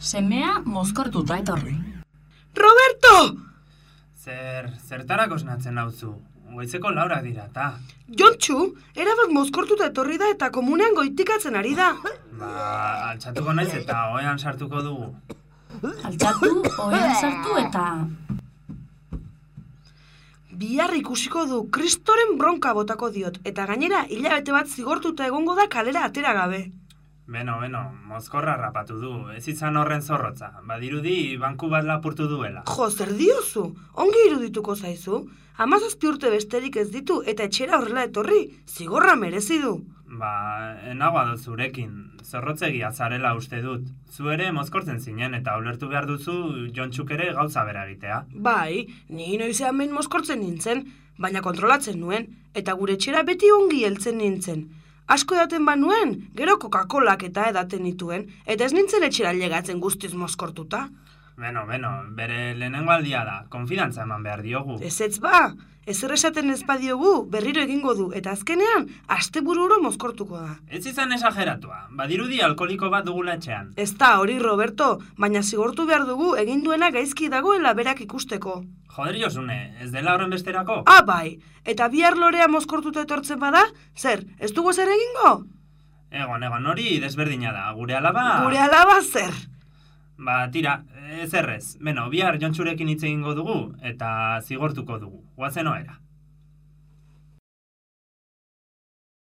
Semea mozkortuta etorri. Roberto! Zer, zertarako esnatzen nauzu? Goizeko laurak dira, ta. Jontxu, erabat mozkortuta etorri da eta komunean goitikatzen ari da. Ba, altxatuko naiz eta oean sartuko dugu. Altxatu, oean sartu eta... Bihar ikusiko du, kristoren bronka botako diot, eta gainera hilabete bat zigortuta egongo da kalera atera gabe. Beno, beno, mozkorra rapatu du, ez izan horren zorrotza. Badirudi, banku bat lapurtu duela. Jo, zer diozu? Ongi irudituko zaizu? Hamazazpi urte besterik ez ditu eta etxera horrela etorri, zigorra merezi du. Ba, enagoa dut zurekin, zorrotzegi azarela uste dut. Zu ere mozkortzen zinen eta ulertu behar duzu jontxuk ere gauza bera egitea. Bai, ni noizean behin mozkortzen nintzen, baina kontrolatzen nuen, eta gure etxera beti ongi heltzen nintzen. Asko edaten banuen, gero Coca-Colak eta edaten nituen, eta ez nintzen etxera llegatzen guztiz mozkortuta. Beno, beno, bere lehenengo aldia da, konfidantza eman behar diogu. Ez ez ba, ezer esaten ez badiogu, berriro egingo du, eta azkenean, astebururo mozkortuko da. Ez izan esageratua, badirudi alkoliko bat dugula etxean. Ez da hori, Roberto, baina zigortu behar dugu egin duena gaizki dagoela berak ikusteko. Joder Josune, ez dela horren besterako? Ah, bai, eta bihar lorea mozkortuta etortzen bada, zer, ez dugu zer egingo? Egon, egon, hori desberdina da, gure alaba... Gure alaba zer? Ba, tira, ez errez. Beno, bihar jontxurekin hitz egingo dugu eta zigortuko dugu. Guazen oera.